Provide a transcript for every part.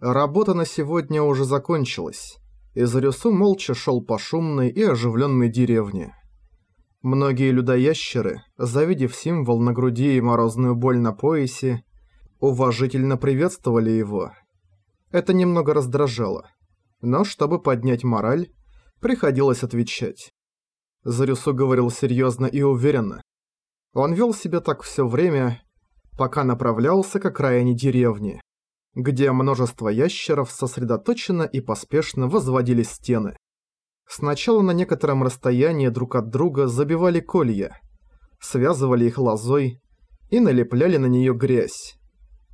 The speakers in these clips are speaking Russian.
Работа на сегодня уже закончилась, и Зарюсу молча шел по шумной и оживленной деревне. Многие людоящеры, завидев символ на груди и морозную боль на поясе, уважительно приветствовали его. Это немного раздражало, но чтобы поднять мораль, приходилось отвечать. Зарюсу говорил серьезно и уверенно. Он вел себя так все время, пока направлялся к окраине деревни, где множество ящеров сосредоточенно и поспешно возводили стены. Сначала на некотором расстоянии друг от друга забивали колья, связывали их лозой и налепляли на нее грязь,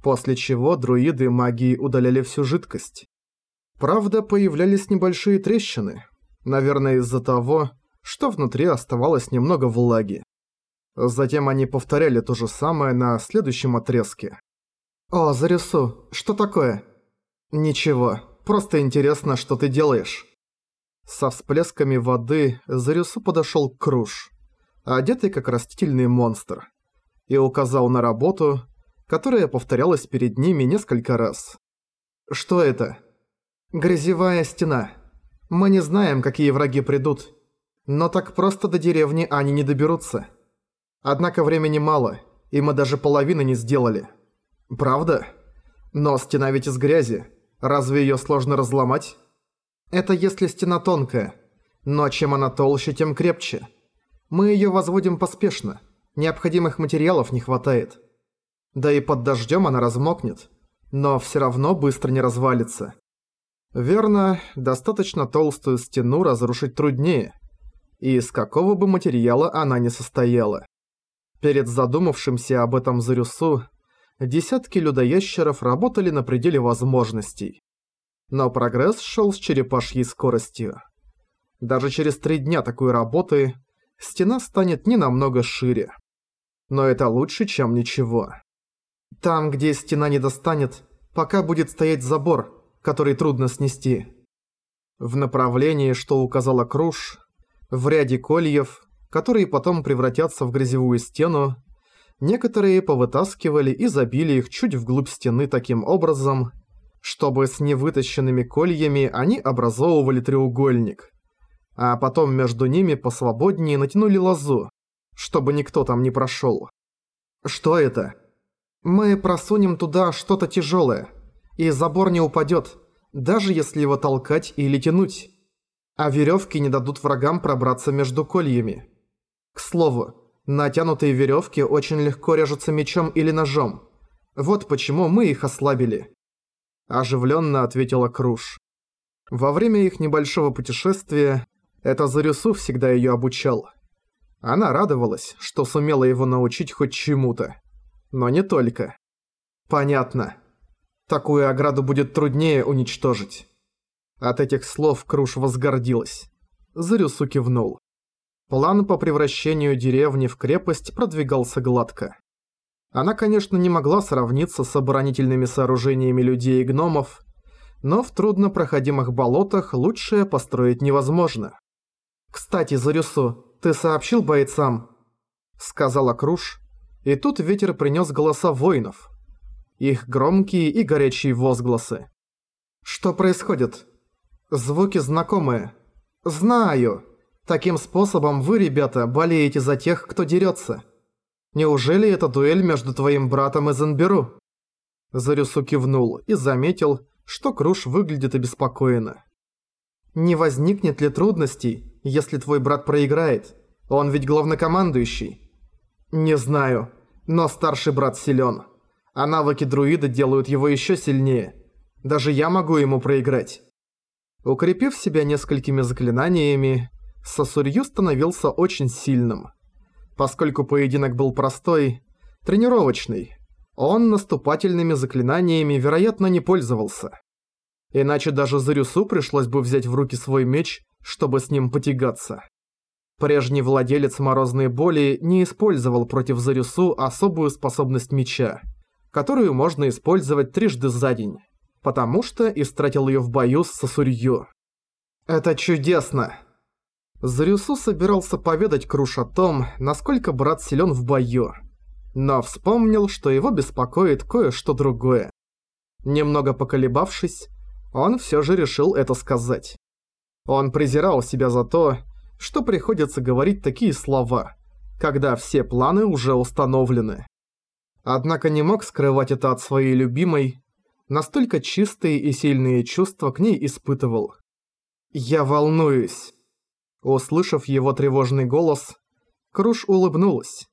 после чего друиды магии удаляли всю жидкость. Правда, появлялись небольшие трещины, наверное из-за того, что внутри оставалось немного влаги. Затем они повторяли то же самое на следующем отрезке. «О, Зарису, что такое?» «Ничего, просто интересно, что ты делаешь». Со всплесками воды Зарису подошел к Круш, одетый как растительный монстр, и указал на работу, которая повторялась перед ними несколько раз. «Что это?» «Грязевая стена. Мы не знаем, какие враги придут, но так просто до деревни они не доберутся». Однако времени мало, и мы даже половины не сделали. Правда? Но стена ведь из грязи. Разве её сложно разломать? Это если стена тонкая. Но чем она толще, тем крепче. Мы её возводим поспешно. Необходимых материалов не хватает. Да и под дождём она размокнет. Но всё равно быстро не развалится. Верно, достаточно толстую стену разрушить труднее. И из какого бы материала она ни состояла. Перед задумавшимся об этом Зарюсу, десятки людоящеров работали на пределе возможностей. Но прогресс шел с черепашьей скоростью. Даже через три дня такой работы стена станет не намного шире. Но это лучше, чем ничего. Там, где стена не достанет, пока будет стоять забор, который трудно снести. В направлении, что указала Круш, в ряде кольев которые потом превратятся в грязевую стену, некоторые повытаскивали и забили их чуть вглубь стены таким образом, чтобы с невытащенными кольями они образовывали треугольник, а потом между ними посвободнее натянули лозу, чтобы никто там не прошел. Что это? Мы просунем туда что-то тяжелое, и забор не упадет, даже если его толкать или тянуть. А веревки не дадут врагам пробраться между кольями. К слову, натянутые веревки очень легко режутся мечом или ножом. Вот почему мы их ослабили. Оживленно ответила Круш. Во время их небольшого путешествия это Зарюсу всегда ее обучал. Она радовалась, что сумела его научить хоть чему-то. Но не только. Понятно. Такую ограду будет труднее уничтожить. От этих слов Круш возгордилась. Зарюсу кивнул. План по превращению деревни в крепость продвигался гладко. Она, конечно, не могла сравниться с оборонительными сооружениями людей и гномов, но в труднопроходимых болотах лучшее построить невозможно. «Кстати, Зарюсу, ты сообщил бойцам?» – сказала Круш, и тут ветер принес голоса воинов. Их громкие и горячие возгласы. «Что происходит?» «Звуки знакомые». «Знаю!» Таким способом вы, ребята, болеете за тех, кто дерется. Неужели это дуэль между твоим братом и Зенберу?» Зарюсу кивнул и заметил, что Круш выглядит обеспокоенно. «Не возникнет ли трудностей, если твой брат проиграет? Он ведь главнокомандующий». «Не знаю, но старший брат силен, а навыки друида делают его еще сильнее. Даже я могу ему проиграть». Укрепив себя несколькими заклинаниями, Сосурью становился очень сильным. Поскольку поединок был простой, тренировочный, он наступательными заклинаниями, вероятно, не пользовался. Иначе даже Зарюсу пришлось бы взять в руки свой меч, чтобы с ним потягаться. Прежний владелец Морозной Боли не использовал против Зарюсу особую способность меча, которую можно использовать трижды за день, потому что истратил ее в бою с Сосурью. «Это чудесно!» Зарюсу собирался поведать Круш о том, насколько брат силен в бою, но вспомнил, что его беспокоит кое-что другое. Немного поколебавшись, он все же решил это сказать. Он презирал себя за то, что приходится говорить такие слова, когда все планы уже установлены. Однако не мог скрывать это от своей любимой, настолько чистые и сильные чувства к ней испытывал. «Я волнуюсь». Услышав его тревожный голос, Круш улыбнулась,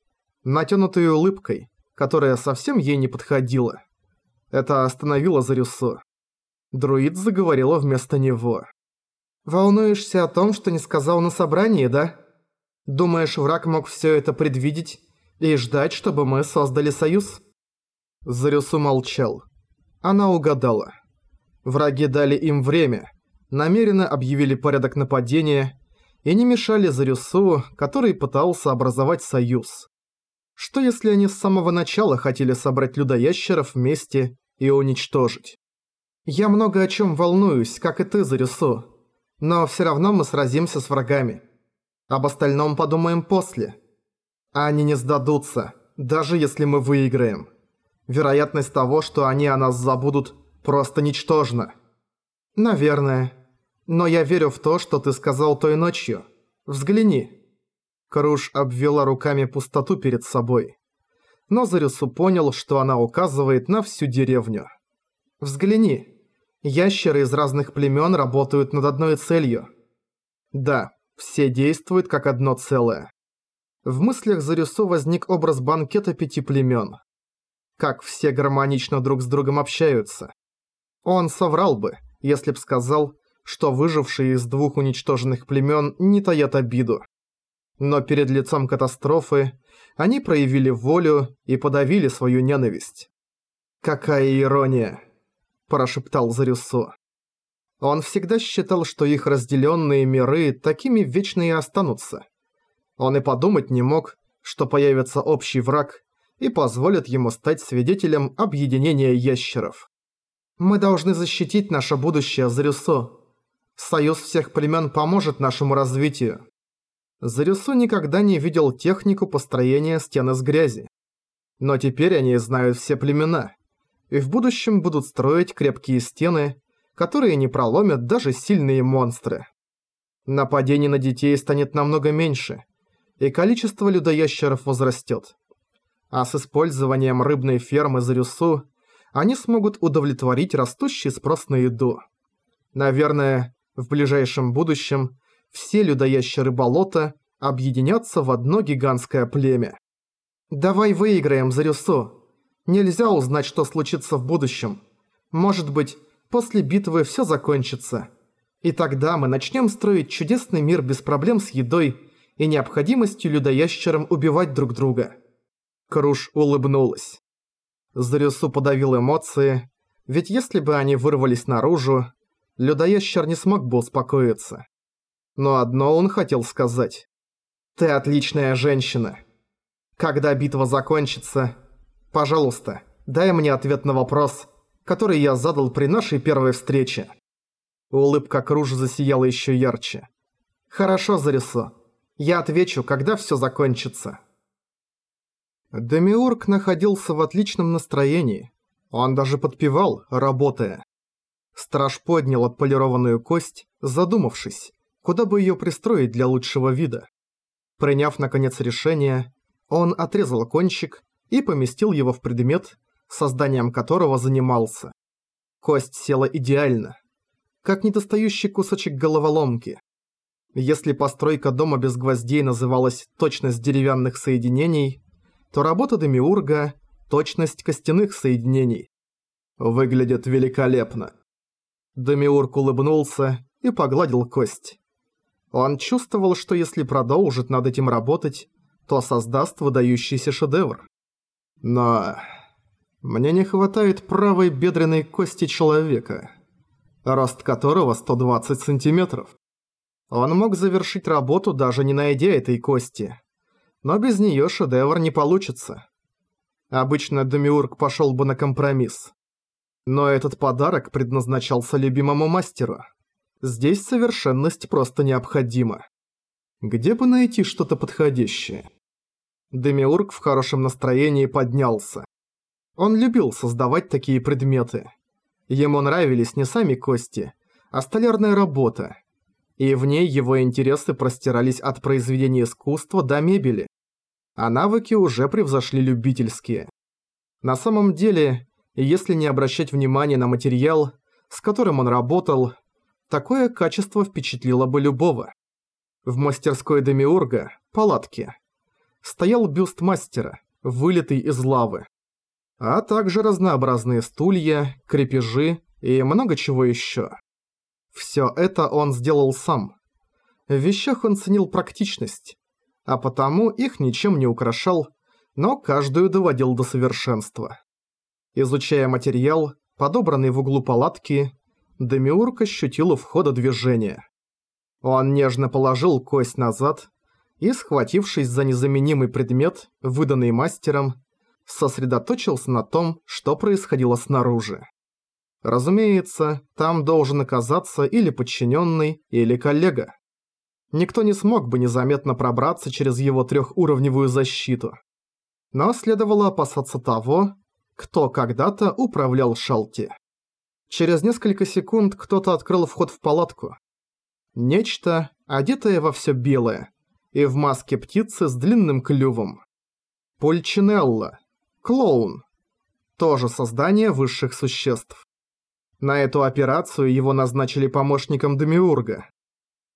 натянутой улыбкой, которая совсем ей не подходила. Это остановило Зарюсу. Друид заговорила вместо него. «Волнуешься о том, что не сказал на собрании, да? Думаешь, враг мог все это предвидеть и ждать, чтобы мы создали союз?» Зарюсу молчал. Она угадала. Враги дали им время, намеренно объявили порядок нападения и не мешали Зарюсу, который пытался образовать союз. Что если они с самого начала хотели собрать людоящеров вместе и уничтожить? Я много о чем волнуюсь, как и ты, Зарюсу. Но все равно мы сразимся с врагами. Об остальном подумаем после. Они не сдадутся, даже если мы выиграем. Вероятность того, что они о нас забудут, просто ничтожна. Наверное. Но я верю в то, что ты сказал той ночью. Взгляни. Круш обвела руками пустоту перед собой. Но Зарюсу понял, что она указывает на всю деревню. «Взгляни. Ящеры из разных племен работают над одной целью. Да, все действуют как одно целое. В мыслях Зарюсу возник образ банкета пяти племен. Как все гармонично друг с другом общаются. Он соврал бы, если б сказал, что выжившие из двух уничтоженных племен не таят обиду. Но перед лицом катастрофы они проявили волю и подавили свою ненависть. «Какая ирония!» – прошептал Зарюсо. Он всегда считал, что их разделенные миры такими вечно и останутся. Он и подумать не мог, что появится общий враг и позволит ему стать свидетелем объединения ящеров. «Мы должны защитить наше будущее, Зарюсо. Союз всех племен поможет нашему развитию. Зарюсу никогда не видел технику построения стен из грязи. Но теперь они знают все племена. И в будущем будут строить крепкие стены, которые не проломят даже сильные монстры. Нападений на детей станет намного меньше, и количество людоящеров возрастет. А с использованием рыбной фермы Зарюсу они смогут удовлетворить растущий спрос на еду. Наверное, в ближайшем будущем все людоящеры болота объединятся в одно гигантское племя. «Давай выиграем, Зарюсо. Нельзя узнать, что случится в будущем. Может быть, после битвы все закончится. И тогда мы начнем строить чудесный мир без проблем с едой и необходимостью людоящерам убивать друг друга». Круш улыбнулась. Зарюсу подавил эмоции, ведь если бы они вырвались наружу, людоящер не смог бы успокоиться. Но одно он хотел сказать. «Ты отличная женщина. Когда битва закончится, пожалуйста, дай мне ответ на вопрос, который я задал при нашей первой встрече». Улыбка Кружа засияла еще ярче. «Хорошо, Зарисо. Я отвечу, когда все закончится». Демиург находился в отличном настроении. Он даже подпевал, работая. Страж поднял отполированную кость, задумавшись, куда бы ее пристроить для лучшего вида. Приняв, наконец, решение, он отрезал кончик и поместил его в предмет, созданием которого занимался. Кость села идеально, как недостающий кусочек головоломки. Если постройка дома без гвоздей называлась «точность деревянных соединений», то работа Демиурга – точность костяных соединений. Выглядит великолепно. Демиург улыбнулся и погладил кость. Он чувствовал, что если продолжит над этим работать, то создаст выдающийся шедевр. Но мне не хватает правой бедренной кости человека, рост которого 120 сантиметров. Он мог завершить работу, даже не найдя этой кости. Но без нее шедевр не получится. Обычно Демиург пошел бы на компромисс. Но этот подарок предназначался любимому мастеру. Здесь совершенность просто необходима. Где бы найти что-то подходящее? Демиург в хорошем настроении поднялся. Он любил создавать такие предметы. Ему нравились не сами кости, а столярная работа. И в ней его интересы простирались от произведения искусства до мебели. А навыки уже превзошли любительские. На самом деле, если не обращать внимания на материал, с которым он работал, такое качество впечатлило бы любого. В мастерской Демиурга, палатке, стоял бюст мастера, вылитый из лавы. А также разнообразные стулья, крепежи и много чего еще. Все это он сделал сам. В вещах он ценил практичность, а потому их ничем не украшал, но каждую доводил до совершенства. Изучая материал, подобранный в углу палатки, Демиург ощутил у входа движение. Он нежно положил кость назад и, схватившись за незаменимый предмет, выданный мастером, сосредоточился на том, что происходило снаружи. Разумеется, там должен оказаться или подчиненный, или коллега. Никто не смог бы незаметно пробраться через его трехуровневую защиту. Но следовало опасаться того, кто когда-то управлял Шалти. Через несколько секунд кто-то открыл вход в палатку. Нечто, одетое во все белое, и в маске птицы с длинным клювом. Польчинелла. Клоун. Тоже создание высших существ. На эту операцию его назначили помощником Демиурга.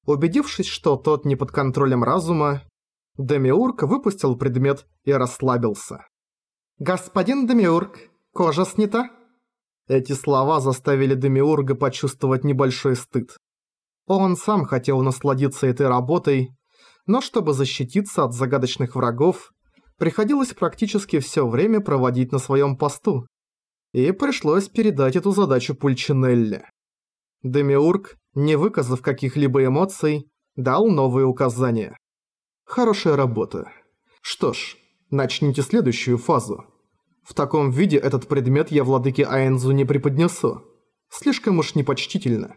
Убедившись, что тот не под контролем разума, Демиург выпустил предмет и расслабился. «Господин Демиург, кожа снята?» Эти слова заставили Демиурга почувствовать небольшой стыд. Он сам хотел насладиться этой работой, но чтобы защититься от загадочных врагов, приходилось практически все время проводить на своем посту и пришлось передать эту задачу Пульчинелле. Демиург, не выказав каких-либо эмоций, дал новые указания. Хорошая работа. Что ж, начните следующую фазу. В таком виде этот предмет я владыке Айнзу не преподнесу. Слишком уж непочтительно.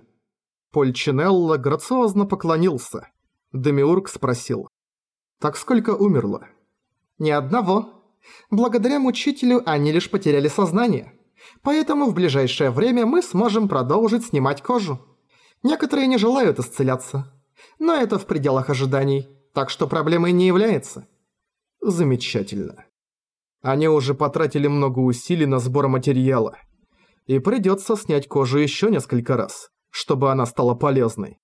Польчинелло грациозно поклонился. Демиург спросил. «Так сколько умерло?» «Ни одного. Благодаря мучителю они лишь потеряли сознание поэтому в ближайшее время мы сможем продолжить снимать кожу. Некоторые не желают исцеляться, но это в пределах ожиданий, так что проблемой не является. Замечательно. Они уже потратили много усилий на сбор материала, и придется снять кожу еще несколько раз, чтобы она стала полезной.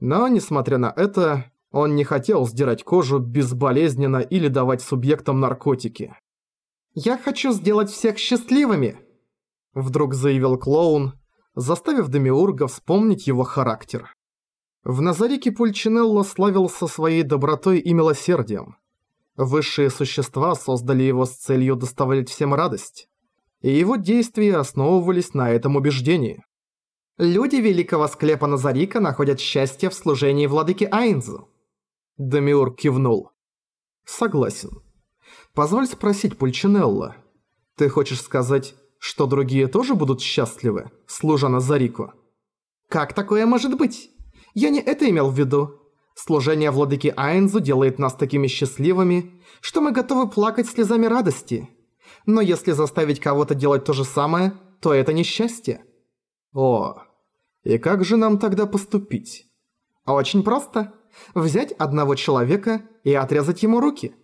Но, несмотря на это, он не хотел сдирать кожу безболезненно или давать субъектам наркотики. «Я хочу сделать всех счастливыми!» Вдруг заявил клоун, заставив Демиурга вспомнить его характер. В Назарике Пульчинелло славился своей добротой и милосердием. Высшие существа создали его с целью доставлять всем радость, и его действия основывались на этом убеждении. Люди великого склепа Назарика находят счастье в служении владыки Айнзу. Демиург кивнул. Согласен. Позволь спросить Пульчинелло. Ты хочешь сказать, что другие тоже будут счастливы, служа Назарику? Как такое может быть? Я не это имел в виду. Служение владыки Айнзу делает нас такими счастливыми, что мы готовы плакать слезами радости. Но если заставить кого-то делать то же самое, то это несчастье. О, и как же нам тогда поступить? Очень просто. Взять одного человека и отрезать ему руки.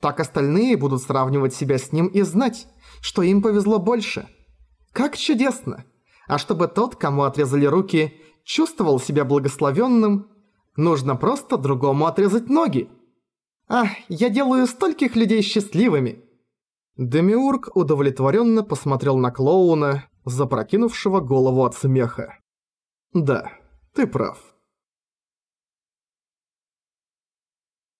Так остальные будут сравнивать себя с ним и знать, что им повезло больше. Как чудесно! А чтобы тот, кому отрезали руки, чувствовал себя благословенным, нужно просто другому отрезать ноги. Ах, я делаю стольких людей счастливыми. Демиург удовлетворенно посмотрел на клоуна, запрокинувшего голову от смеха. Да, ты прав.